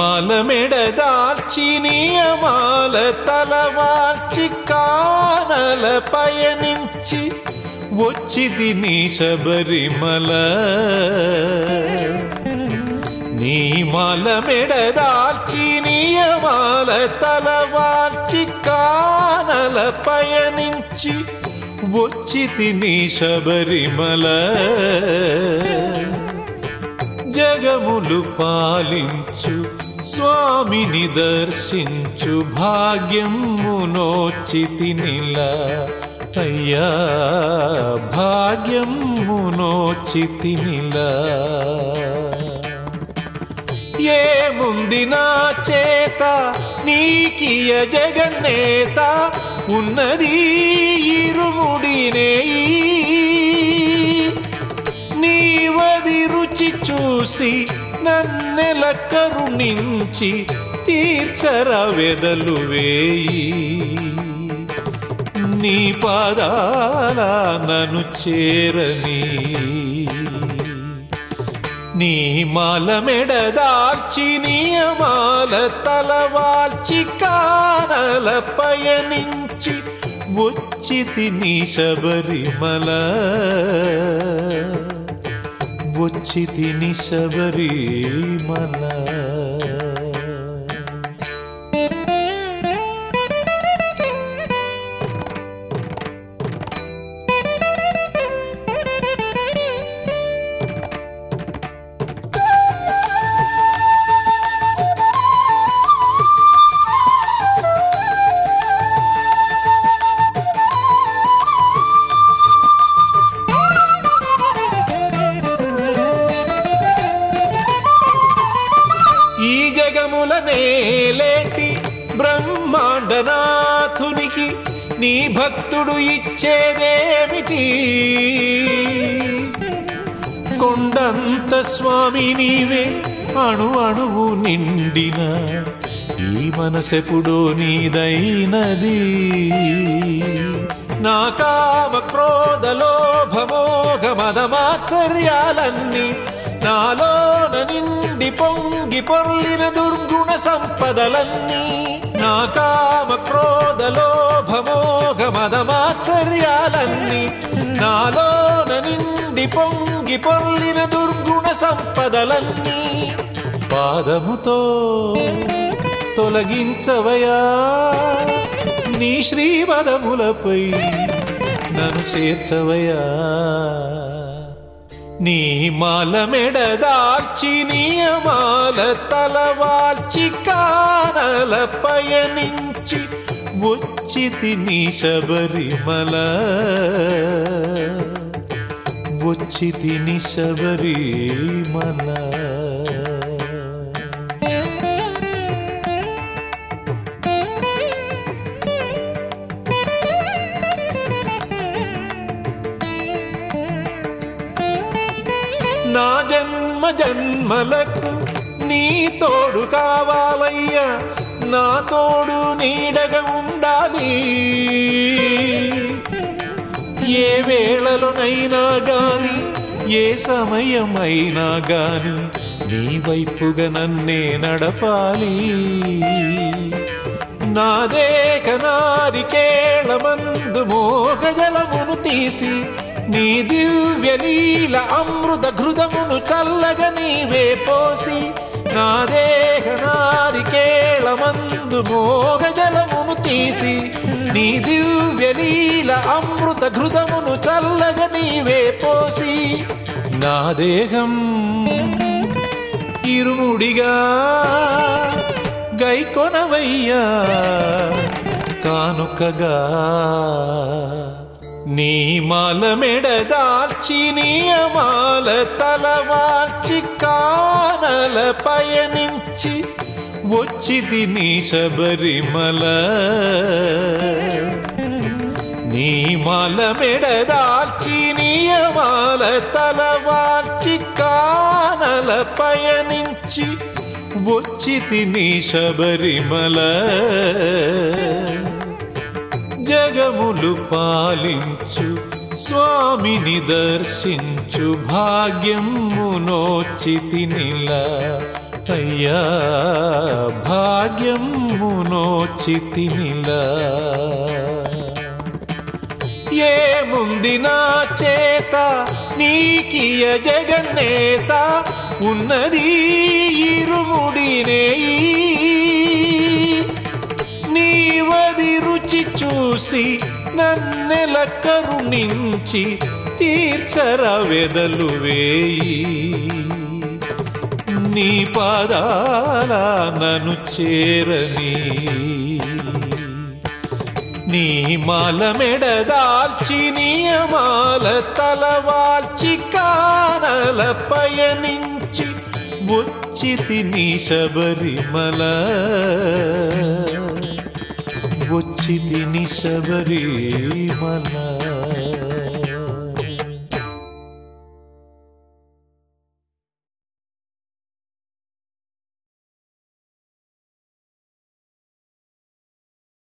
నీ మాల మెడదార్చి నియమాల తలవార్చి కానల పయనించి వచ్చిది నీ శబరిమల నీ మాల మెడదార్చి నియమాల తలవార్చి కానల పయనించి వచ్చితి నీ శబరిమల జగములు పాలించు స్వామిని దర్శించు భాగ్యమునోచితి నిల. అయ్యా భాగ్యమునోచితి నిల. ఏముంది నా చేత? నీకియ జగన్నేత. ఉన్నది ఇరుముడినే నీవది రుచి చూసి నన్నెల కరుణించి తీర్చర వెదలు వేయి. నీ పాదాల నన్ను చేరని. నీ మాల మెడదార్చి నియమాల తలవాల్చి కానల పయనించి వచ్చి తిని శబరిమల. వచ్చితి నీ శబరిమల నేలేటి బ్రహ్మాండనాథునికి నీ భక్తుడు ఇచ్చేదేమిటి? కొండంత స్వామి నీవే అణు అణువు నిండిన ఈ మనసెప్పుడో నీదైనది. నా కామ క్రోధ లోభ మోఘ నాలోన నిండి పొంగి పొర్లిన దుర్గుణ సంపదలన్నీ నా కామ క్రోధ లోభ మోఘ నాలోన నిండి పొంగి పొర్లిన దుర్గుణ సంపదలన్నీ పాదముతో తొలగించవయా. నీ శ్రీవదములపై నన్ను చేర్చవయా. నీ మాల మెడదార్చి నియమాల తలవాల్చి కానల పయనించి వచ్చితి నీ శబరిమల వచ్చితి నీ శబరిమల జన్మలకు నీ తోడు కావాలయ్యా. నా తోడు నీడగా ఉండాలి. ఏ వేళలోనైనా గాని ఏ సమయమైనా గాని నీ వైపుగా నన్నే నడపాలి. నా దేక నారికేళమందు మోహజలమును తీసి నీ దివ్య నీల అమృత ఘృతమును చల్లగ నీవే పోసి నా దేహ నారికేళమందు మోహజలమును తీసి నీ దివ్య నీల అమృత ఘృతమును చల్లగ నీవే పోసి నా దేహం ఇరుముడిగా గైకొనవయ్యా కానుకగా. నీ మాల మెడదార్చి నియమాల తలవార్చి కానల పయనించి వచ్చిది నీ శబరిమల నీ మాల మెడదార్చి నియమాల తలవార్చి కానల పయనించి వచ్చితి నీ శబరిమల జగములు పాలించు స్వామిని దర్శించు భాగ్యమునోచితి నిల. అయ్యా భాగ్యమునోచితినిలా ఏముంది నా చేత? నీకియ జగన్నేత. ఉన్నది ఇరుముడినే ఈ రుచి చూసి నన్నెల కరుణించి తీర్చర వెదలు వేయి. నీ పాదాల నన్ను చేరని. నీ మాల మెడదాల్చి నియమాల తలవాల్చి కానల పయనించి వచ్చి తిని శబరిమల. వచ్చి తిని శబరిమల